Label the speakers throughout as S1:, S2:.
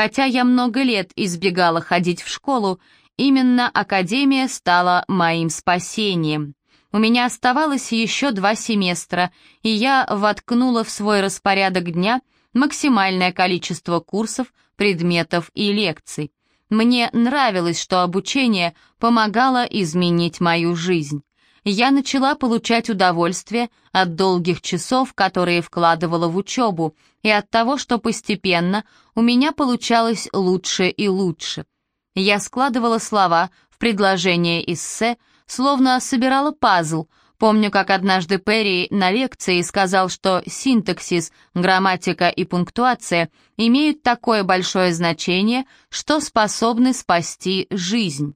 S1: Хотя я много лет избегала ходить в школу, именно академия стала моим спасением. У меня оставалось еще два семестра, и я воткнула в свой распорядок дня максимальное количество курсов, предметов и лекций. Мне нравилось, что обучение помогало изменить мою жизнь. Я начала получать удовольствие от долгих часов, которые вкладывала в учебу, и от того, что постепенно у меня получалось лучше и лучше. Я складывала слова в предложение эссе, словно собирала пазл, Помню, как однажды Перри на лекции сказал, что синтаксис, грамматика и пунктуация имеют такое большое значение, что способны спасти жизнь.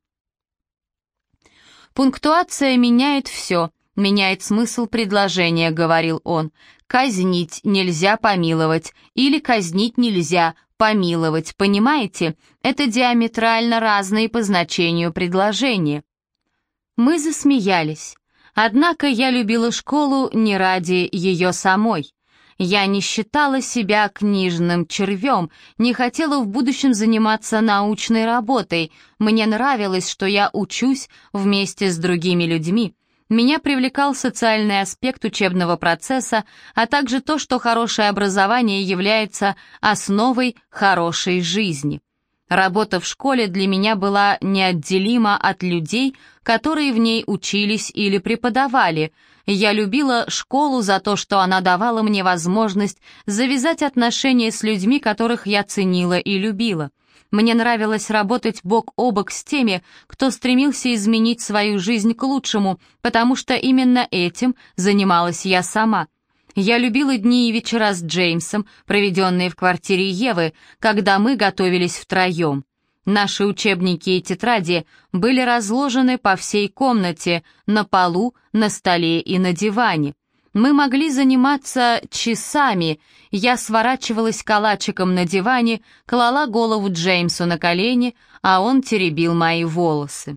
S1: «Пунктуация меняет все, меняет смысл предложения», — говорил он. «Казнить нельзя помиловать, или казнить нельзя помиловать, понимаете? Это диаметрально разные по значению предложения». Мы засмеялись. Однако я любила школу не ради ее самой. Я не считала себя книжным червем, не хотела в будущем заниматься научной работой. Мне нравилось, что я учусь вместе с другими людьми. Меня привлекал социальный аспект учебного процесса, а также то, что хорошее образование является основой хорошей жизни. Работа в школе для меня была неотделима от людей, которые в ней учились или преподавали. Я любила школу за то, что она давала мне возможность завязать отношения с людьми, которых я ценила и любила. Мне нравилось работать бок о бок с теми, кто стремился изменить свою жизнь к лучшему, потому что именно этим занималась я сама. Я любила дни и вечера с Джеймсом, проведенные в квартире Евы, когда мы готовились втроем. Наши учебники и тетради были разложены по всей комнате, на полу, на столе и на диване. Мы могли заниматься часами. Я сворачивалась калачиком на диване, клала голову Джеймсу на колени, а он теребил мои волосы.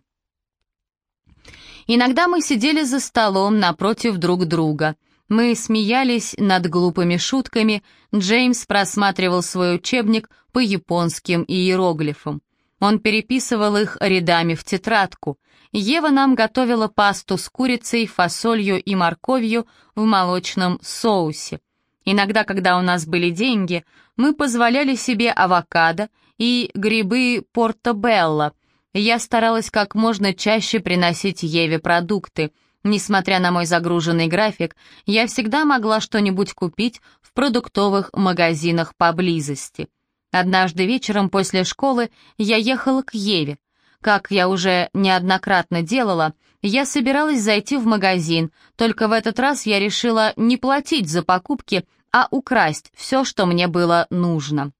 S1: Иногда мы сидели за столом напротив друг друга — мы смеялись над глупыми шутками, Джеймс просматривал свой учебник по японским иероглифам. Он переписывал их рядами в тетрадку. Ева нам готовила пасту с курицей, фасолью и морковью в молочном соусе. Иногда, когда у нас были деньги, мы позволяли себе авокадо и грибы портобелло. Я старалась как можно чаще приносить Еве продукты — Несмотря на мой загруженный график, я всегда могла что-нибудь купить в продуктовых магазинах поблизости. Однажды вечером после школы я ехала к Еве. Как я уже неоднократно делала, я собиралась зайти в магазин, только в этот раз я решила не платить за покупки, а украсть все, что мне было нужно.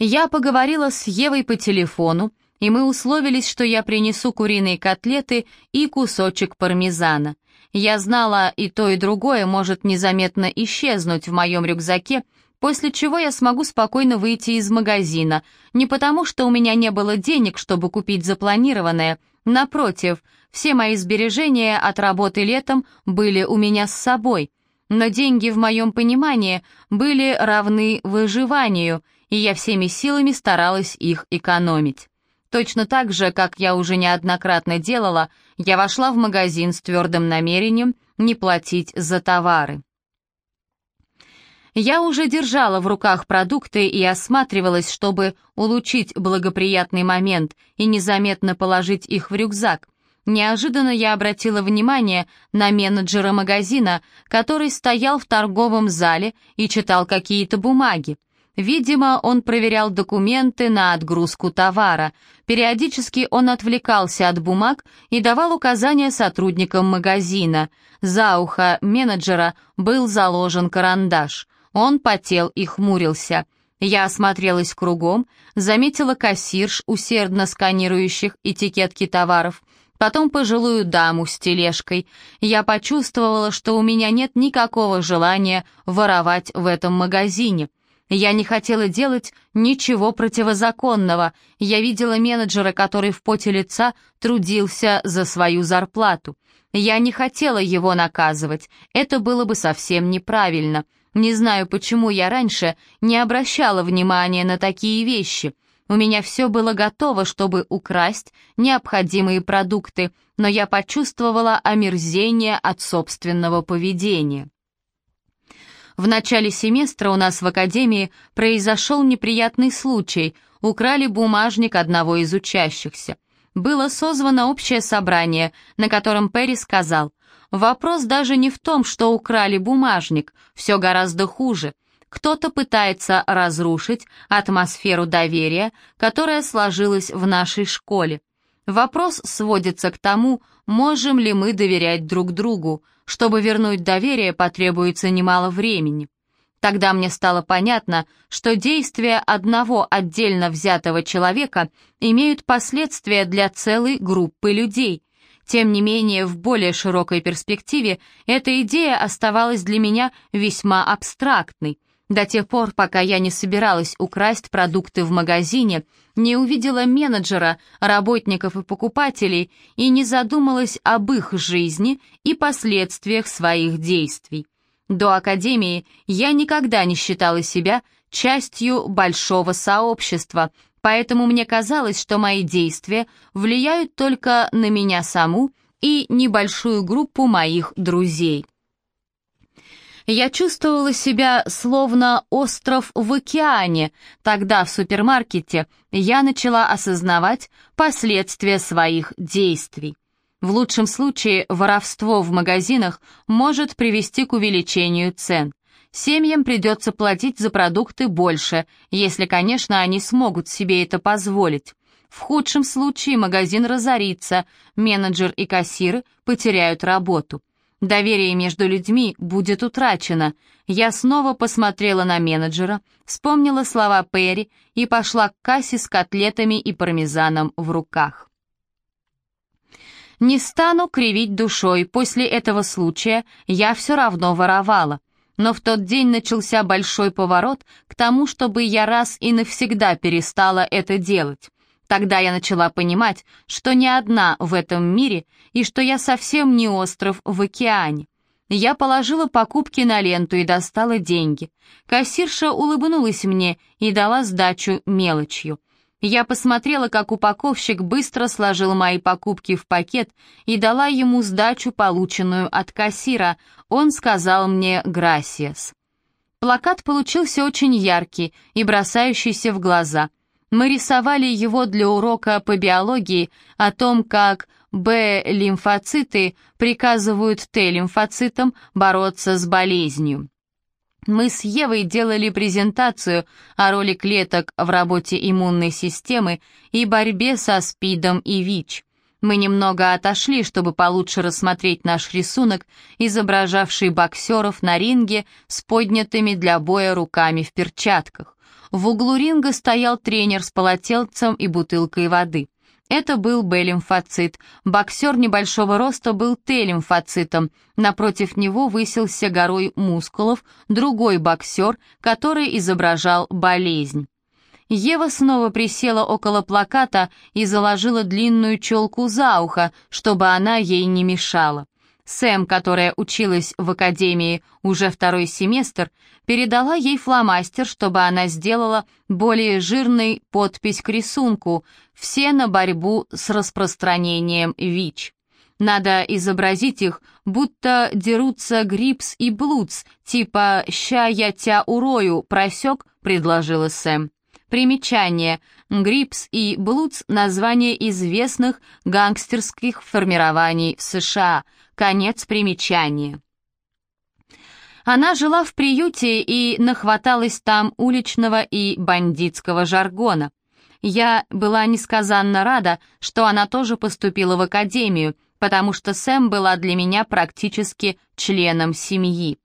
S1: Я поговорила с Евой по телефону, и мы условились, что я принесу куриные котлеты и кусочек пармезана. Я знала, и то, и другое может незаметно исчезнуть в моем рюкзаке, после чего я смогу спокойно выйти из магазина, не потому что у меня не было денег, чтобы купить запланированное, напротив, все мои сбережения от работы летом были у меня с собой, но деньги в моем понимании были равны выживанию, и я всеми силами старалась их экономить. Точно так же, как я уже неоднократно делала, я вошла в магазин с твердым намерением не платить за товары. Я уже держала в руках продукты и осматривалась, чтобы улучшить благоприятный момент и незаметно положить их в рюкзак. Неожиданно я обратила внимание на менеджера магазина, который стоял в торговом зале и читал какие-то бумаги. Видимо, он проверял документы на отгрузку товара. Периодически он отвлекался от бумаг и давал указания сотрудникам магазина. За ухо менеджера был заложен карандаш. Он потел и хмурился. Я осмотрелась кругом, заметила кассирш, усердно сканирующих этикетки товаров, потом пожилую даму с тележкой. Я почувствовала, что у меня нет никакого желания воровать в этом магазине. Я не хотела делать ничего противозаконного. Я видела менеджера, который в поте лица трудился за свою зарплату. Я не хотела его наказывать, это было бы совсем неправильно. Не знаю, почему я раньше не обращала внимания на такие вещи. У меня все было готово, чтобы украсть необходимые продукты, но я почувствовала омерзение от собственного поведения. В начале семестра у нас в академии произошел неприятный случай. Украли бумажник одного из учащихся. Было созвано общее собрание, на котором Перри сказал, «Вопрос даже не в том, что украли бумажник, все гораздо хуже. Кто-то пытается разрушить атмосферу доверия, которая сложилась в нашей школе. Вопрос сводится к тому, можем ли мы доверять друг другу. Чтобы вернуть доверие, потребуется немало времени. Тогда мне стало понятно, что действия одного отдельно взятого человека имеют последствия для целой группы людей. Тем не менее, в более широкой перспективе эта идея оставалась для меня весьма абстрактной. До тех пор, пока я не собиралась украсть продукты в магазине, не увидела менеджера, работников и покупателей и не задумалась об их жизни и последствиях своих действий. До академии я никогда не считала себя частью большого сообщества, поэтому мне казалось, что мои действия влияют только на меня саму и небольшую группу моих друзей. Я чувствовала себя словно остров в океане. Тогда в супермаркете я начала осознавать последствия своих действий. В лучшем случае воровство в магазинах может привести к увеличению цен. Семьям придется платить за продукты больше, если, конечно, они смогут себе это позволить. В худшем случае магазин разорится, менеджер и кассиры потеряют работу. Доверие между людьми будет утрачено. Я снова посмотрела на менеджера, вспомнила слова Перри и пошла к кассе с котлетами и пармезаном в руках. Не стану кривить душой, после этого случая я все равно воровала. Но в тот день начался большой поворот к тому, чтобы я раз и навсегда перестала это делать. Тогда я начала понимать, что не одна в этом мире и что я совсем не остров в океане. Я положила покупки на ленту и достала деньги. Кассирша улыбнулась мне и дала сдачу мелочью. Я посмотрела, как упаковщик быстро сложил мои покупки в пакет и дала ему сдачу, полученную от кассира. Он сказал мне «Грасиас». Плакат получился очень яркий и бросающийся в глаза. Мы рисовали его для урока по биологии о том, как Б-лимфоциты приказывают Т-лимфоцитам бороться с болезнью. Мы с Евой делали презентацию о роли клеток в работе иммунной системы и борьбе со СПИДом и ВИЧ. Мы немного отошли, чтобы получше рассмотреть наш рисунок, изображавший боксеров на ринге с поднятыми для боя руками в перчатках. В углу ринга стоял тренер с полотенцем и бутылкой воды. Это был Б-лимфоцит. Боксер небольшого роста был Т-лимфоцитом. Напротив него высился горой мускулов другой боксер, который изображал болезнь. Ева снова присела около плаката и заложила длинную челку за ухо, чтобы она ей не мешала. Сэм, которая училась в академии уже второй семестр, передала ей фломастер, чтобы она сделала более жирной подпись к рисунку «Все на борьбу с распространением ВИЧ». Надо изобразить их, будто дерутся Крипс и Блудс, типа «ща я тя урою, просек», — предложила Сэм. Примечание. Крипс и Блудс — название известных гангстерских формирований в США — Конец примечания. Она жила в приюте и нахваталась там уличного и бандитского жаргона. Я была несказанно рада, что она тоже поступила в академию, потому что Сэм была для меня практически членом семьи.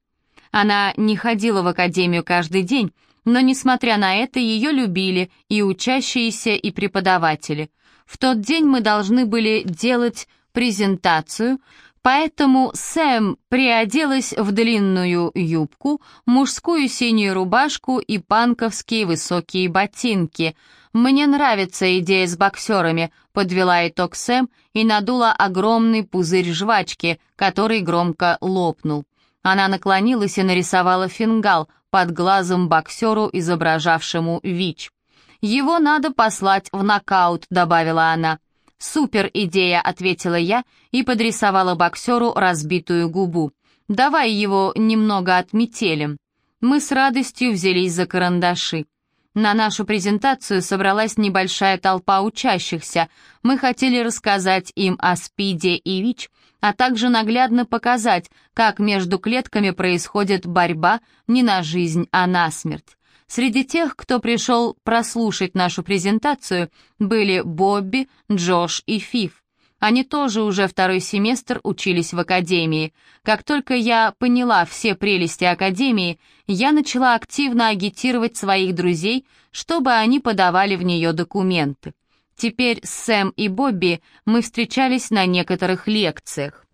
S1: Она не ходила в академию каждый день, но, несмотря на это, ее любили и учащиеся, и преподаватели. В тот день мы должны были делать презентацию, Поэтому Сэм приоделась в длинную юбку, мужскую синюю рубашку и панковские высокие ботинки. «Мне нравится идея с боксерами», — подвела итог Сэм и надула огромный пузырь жвачки, который громко лопнул. Она наклонилась и нарисовала фингал под глазом боксеру, изображавшему ВИЧ. «Его надо послать в нокаут», — добавила она. «Супер идея», — ответила я и подрисовала боксеру разбитую губу. «Давай его немного отметелим». Мы с радостью взялись за карандаши. На нашу презентацию собралась небольшая толпа учащихся. Мы хотели рассказать им о СПИДе и ВИЧ, а также наглядно показать, как между клетками происходит борьба не на жизнь, а на смерть. Среди тех, кто пришел прослушать нашу презентацию, были Бобби, Джош и Фиф. Они тоже уже второй семестр учились в академии. Как только я поняла все прелести академии, я начала активно агитировать своих друзей, чтобы они подавали в нее документы. Теперь с Сэм и Бобби мы встречались на некоторых лекциях.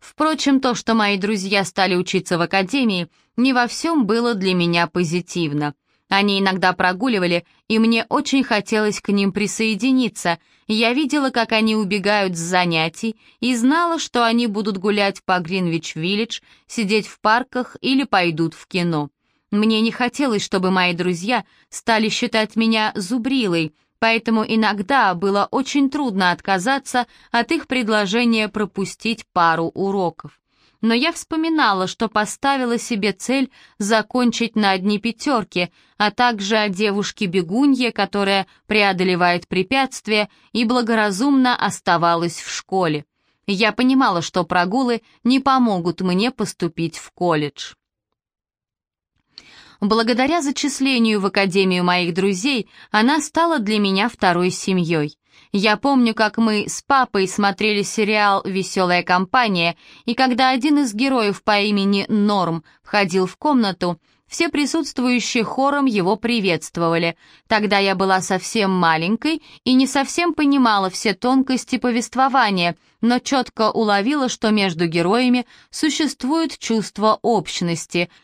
S1: Впрочем, то, что мои друзья стали учиться в академии, не во всем было для меня позитивно. Они иногда прогуливали, и мне очень хотелось к ним присоединиться. Я видела, как они убегают с занятий, и знала, что они будут гулять по Гринвич-Виллидж, сидеть в парках или пойдут в кино. Мне не хотелось, чтобы мои друзья стали считать меня зубрилой, поэтому иногда было очень трудно отказаться от их предложения пропустить пару уроков. Но я вспоминала, что поставила себе цель закончить на одни пятерки, а также о девушке-бегунье, которая преодолевает препятствия и благоразумно оставалась в школе. Я понимала, что прогулы не помогут мне поступить в колледж. Благодаря зачислению в академию моих друзей она стала для меня второй семьей. Я помню, как мы с папой смотрели сериал «Веселая компания», и когда один из героев по имени Норм входил в комнату, все присутствующие хором его приветствовали. Тогда я была совсем маленькой и не совсем понимала все тонкости повествования, но четко уловила, что между героями существует чувство общности —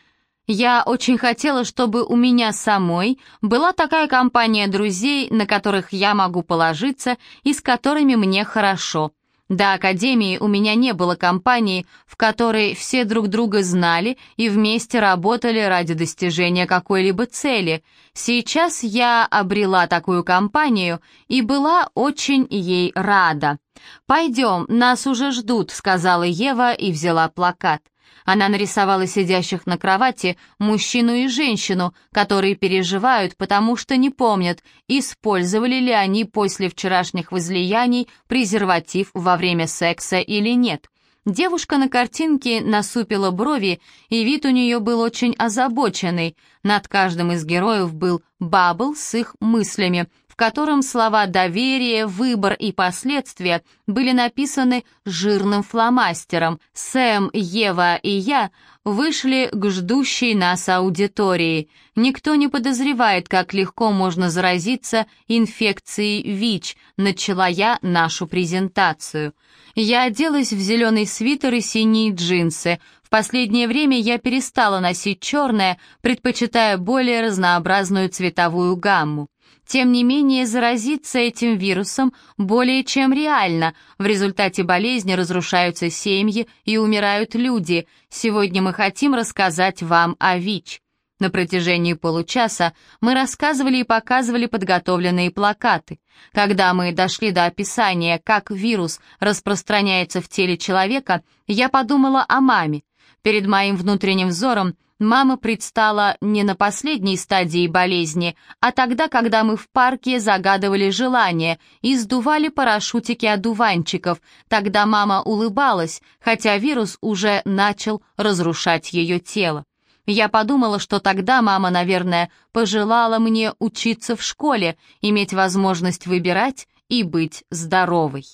S1: я очень хотела, чтобы у меня самой была такая компания друзей, на которых я могу положиться и с которыми мне хорошо. До академии у меня не было компании, в которой все друг друга знали и вместе работали ради достижения какой-либо цели. Сейчас я обрела такую компанию и была очень ей рада. «Пойдем, нас уже ждут», — сказала Ева и взяла плакат. Она нарисовала сидящих на кровати мужчину и женщину, которые переживают, потому что не помнят, использовали ли они после вчерашних возлияний презерватив во время секса или нет. Девушка на картинке насупила брови, и вид у нее был очень озабоченный. Над каждым из героев был бабл с их мыслями, в котором слова «доверие», «выбор» и «последствия» были написаны жирным фломастером. Сэм, Ева и я вышли к ждущей нас аудитории. Никто не подозревает, как легко можно заразиться инфекцией ВИЧ, начала я нашу презентацию. Я оделась в зеленый свитер и синие джинсы. В последнее время я перестала носить черное, предпочитая более разнообразную цветовую гамму. Тем не менее, заразиться этим вирусом более чем реально. В результате болезни разрушаются семьи и умирают люди. Сегодня мы хотим рассказать вам о ВИЧ. На протяжении получаса мы рассказывали и показывали подготовленные плакаты. Когда мы дошли до описания, как вирус распространяется в теле человека, я подумала о маме. Перед моим внутренним взором Мама предстала не на последней стадии болезни, а тогда, когда мы в парке загадывали желания и сдували парашютики одуванчиков. Тогда мама улыбалась, хотя вирус уже начал разрушать ее тело. Я подумала, что тогда мама, наверное, пожелала мне учиться в школе, иметь возможность выбирать и быть здоровой.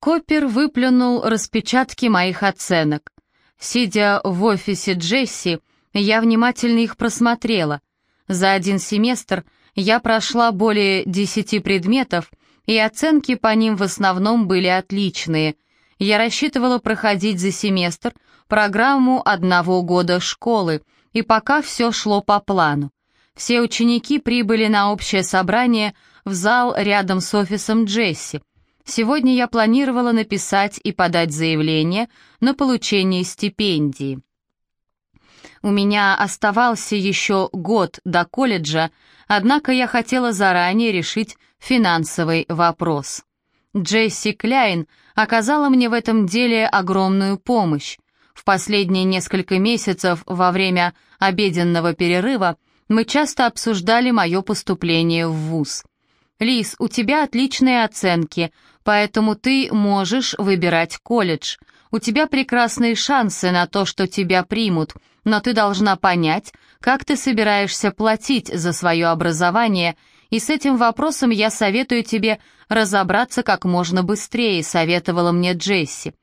S1: Копер выплюнул распечатки моих оценок. Сидя в офисе Джесси, я внимательно их просмотрела. За один семестр я прошла более десяти предметов, и оценки по ним в основном были отличные. Я рассчитывала проходить за семестр программу одного года школы, и пока все шло по плану. Все ученики прибыли на общее собрание в зал рядом с офисом Джесси. Сегодня я планировала написать и подать заявление на получение стипендии. У меня оставался еще год до колледжа, однако я хотела заранее решить финансовый вопрос. Джесси Кляйн оказала мне в этом деле огромную помощь. В последние несколько месяцев во время обеденного перерыва мы часто обсуждали мое поступление в ВУЗ. «Лиз, у тебя отличные оценки, поэтому ты можешь выбирать колледж. У тебя прекрасные шансы на то, что тебя примут, но ты должна понять, как ты собираешься платить за свое образование, и с этим вопросом я советую тебе разобраться как можно быстрее», — советовала мне Джесси.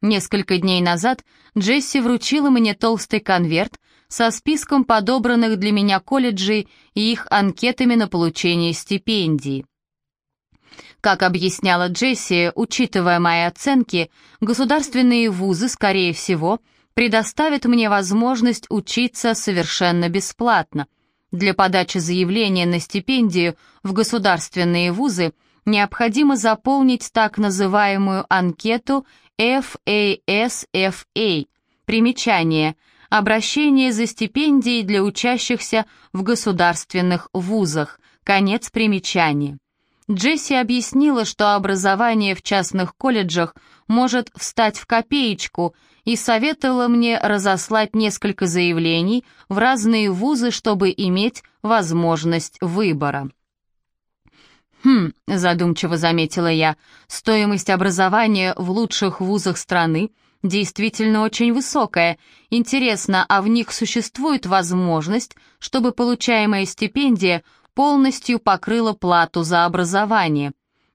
S1: Несколько дней назад Джесси вручила мне толстый конверт со списком подобранных для меня колледжей и их анкетами на получение стипендии. Как объясняла Джесси, учитывая мои оценки, государственные вузы, скорее всего, предоставят мне возможность учиться совершенно бесплатно. Для подачи заявления на стипендию в государственные вузы необходимо заполнить так называемую анкету FASFA. Примечание. Обращение за стипендией для учащихся в государственных вузах. Конец примечания. Джесси объяснила, что образование в частных колледжах может встать в копеечку, и советовала мне разослать несколько заявлений в разные вузы, чтобы иметь возможность выбора. «Хм», — задумчиво заметила я, — «стоимость образования в лучших вузах страны действительно очень высокая. Интересно, а в них существует возможность, чтобы получаемая стипендия полностью покрыла плату за образование.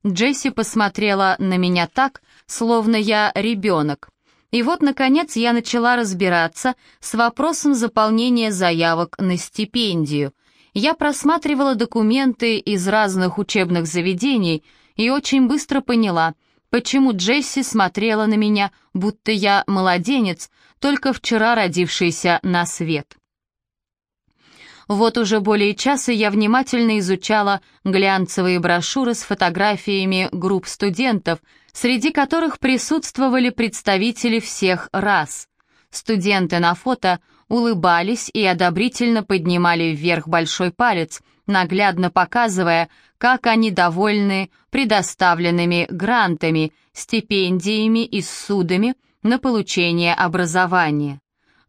S1: Джесси посмотрела на меня так, словно я ребенок. И вот, наконец, я начала разбираться с вопросом заполнения заявок на стипендию. Я просматривала документы из разных учебных заведений и очень быстро поняла, почему Джесси смотрела на меня, будто я младенец, только вчера родившийся на свет. Вот уже более часа я внимательно изучала глянцевые брошюры с фотографиями групп студентов, среди которых присутствовали представители всех рас. Студенты на фото улыбались и одобрительно поднимали вверх большой палец, наглядно показывая, как они довольны предоставленными грантами, стипендиями и судами на получение образования.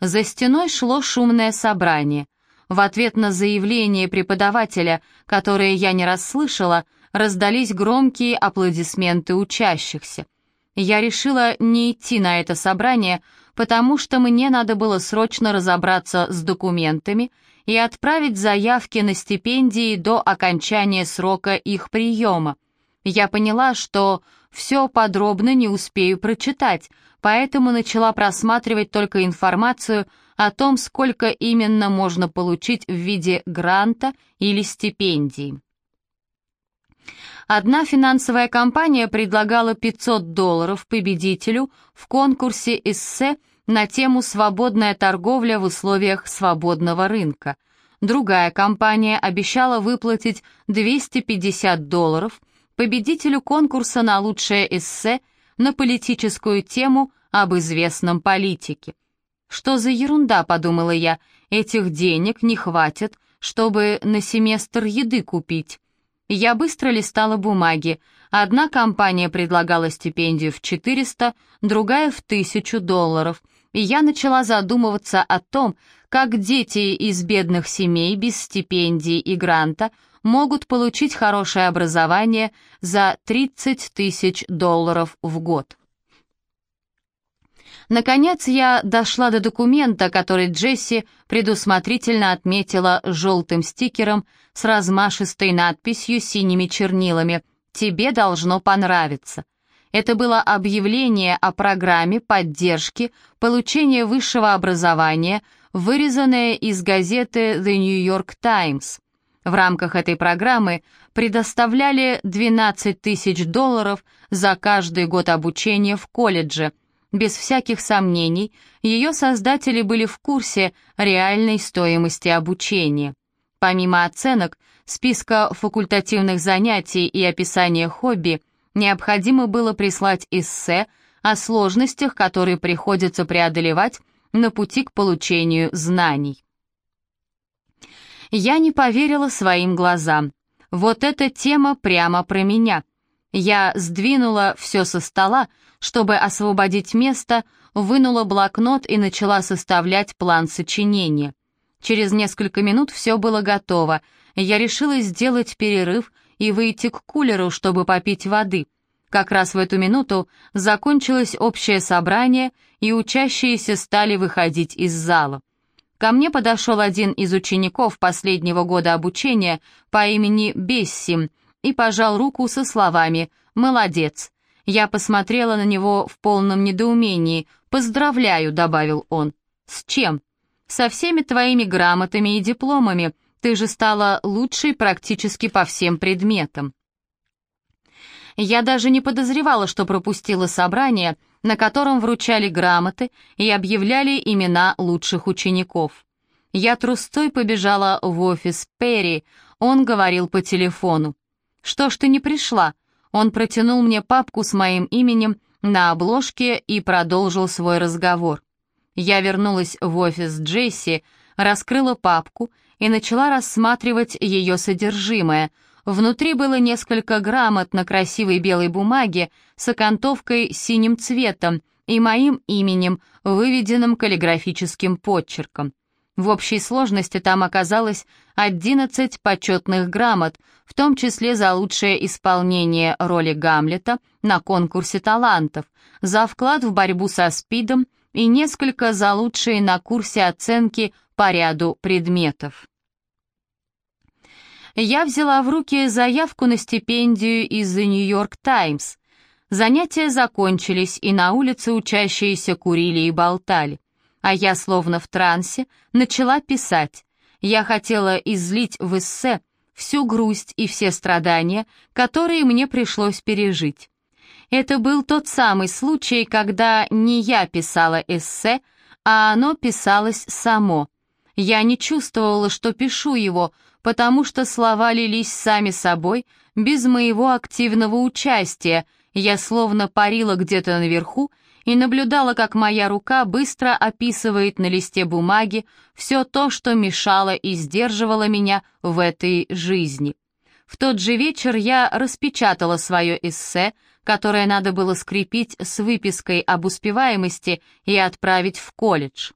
S1: За стеной шло шумное собрание. В ответ на заявление преподавателя, которое я не расслышала, раздались громкие аплодисменты учащихся. Я решила не идти на это собрание, потому что мне надо было срочно разобраться с документами и отправить заявки на стипендии до окончания срока их приема. Я поняла, что все подробно не успею прочитать, поэтому начала просматривать только информацию о том, сколько именно можно получить в виде гранта или стипендии. Одна финансовая компания предлагала 500 долларов победителю в конкурсе эссе на тему «Свободная торговля в условиях свободного рынка». Другая компания обещала выплатить 250 долларов победителю конкурса на лучшее эссе на политическую тему об известном политике. «Что за ерунда?» — подумала я. «Этих денег не хватит, чтобы на семестр еды купить». Я быстро листала бумаги. Одна компания предлагала стипендию в 400, другая в 1000 долларов. И я начала задумываться о том, как дети из бедных семей без стипендии и гранта могут получить хорошее образование за 30 тысяч долларов в год. Наконец я дошла до документа, который Джесси предусмотрительно отметила желтым стикером с размашистой надписью синими чернилами «Тебе должно понравиться». Это было объявление о программе поддержки получения высшего образования, вырезанное из газеты The New York Times. В рамках этой программы предоставляли 12 тысяч долларов за каждый год обучения в колледже – без всяких сомнений, ее создатели были в курсе реальной стоимости обучения. Помимо оценок, списка факультативных занятий и описания хобби, Необходимо было прислать эссе о сложностях, которые приходится преодолевать на пути к получению знаний. Я не поверила своим глазам. Вот эта тема прямо про меня. Я сдвинула все со стола, чтобы освободить место, вынула блокнот и начала составлять план сочинения. Через несколько минут все было готово. Я решила сделать перерыв и выйти к кулеру, чтобы попить воды. Как раз в эту минуту закончилось общее собрание, и учащиеся стали выходить из зала. Ко мне подошел один из учеников последнего года обучения по имени Бессим и пожал руку со словами «Молодец». Я посмотрела на него в полном недоумении. «Поздравляю», — добавил он. «С чем?» «Со всеми твоими грамотами и дипломами. Ты же стала лучшей практически по всем предметам». Я даже не подозревала, что пропустила собрание, на котором вручали грамоты и объявляли имена лучших учеников. Я трустой побежала в офис Перри, он говорил по телефону. «Что ж ты не пришла?» Он протянул мне папку с моим именем на обложке и продолжил свой разговор. Я вернулась в офис Джесси, раскрыла папку и начала рассматривать ее содержимое — Внутри было несколько грамот на красивой белой бумаге с окантовкой синим цветом и моим именем, выведенным каллиграфическим подчерком. В общей сложности там оказалось 11 почетных грамот, в том числе за лучшее исполнение роли Гамлета на конкурсе талантов, за вклад в борьбу со СПИДом и несколько за лучшие на курсе оценки по ряду предметов я взяла в руки заявку на стипендию из The New York Times. Занятия закончились, и на улице учащиеся курили и болтали. А я, словно в трансе, начала писать. Я хотела излить в эссе всю грусть и все страдания, которые мне пришлось пережить. Это был тот самый случай, когда не я писала эссе, а оно писалось само. Я не чувствовала, что пишу его, потому что слова лились сами собой, без моего активного участия, я словно парила где-то наверху и наблюдала, как моя рука быстро описывает на листе бумаги все то, что мешало и сдерживало меня в этой жизни. В тот же вечер я распечатала свое эссе, которое надо было скрепить с выпиской об успеваемости и отправить в колледж.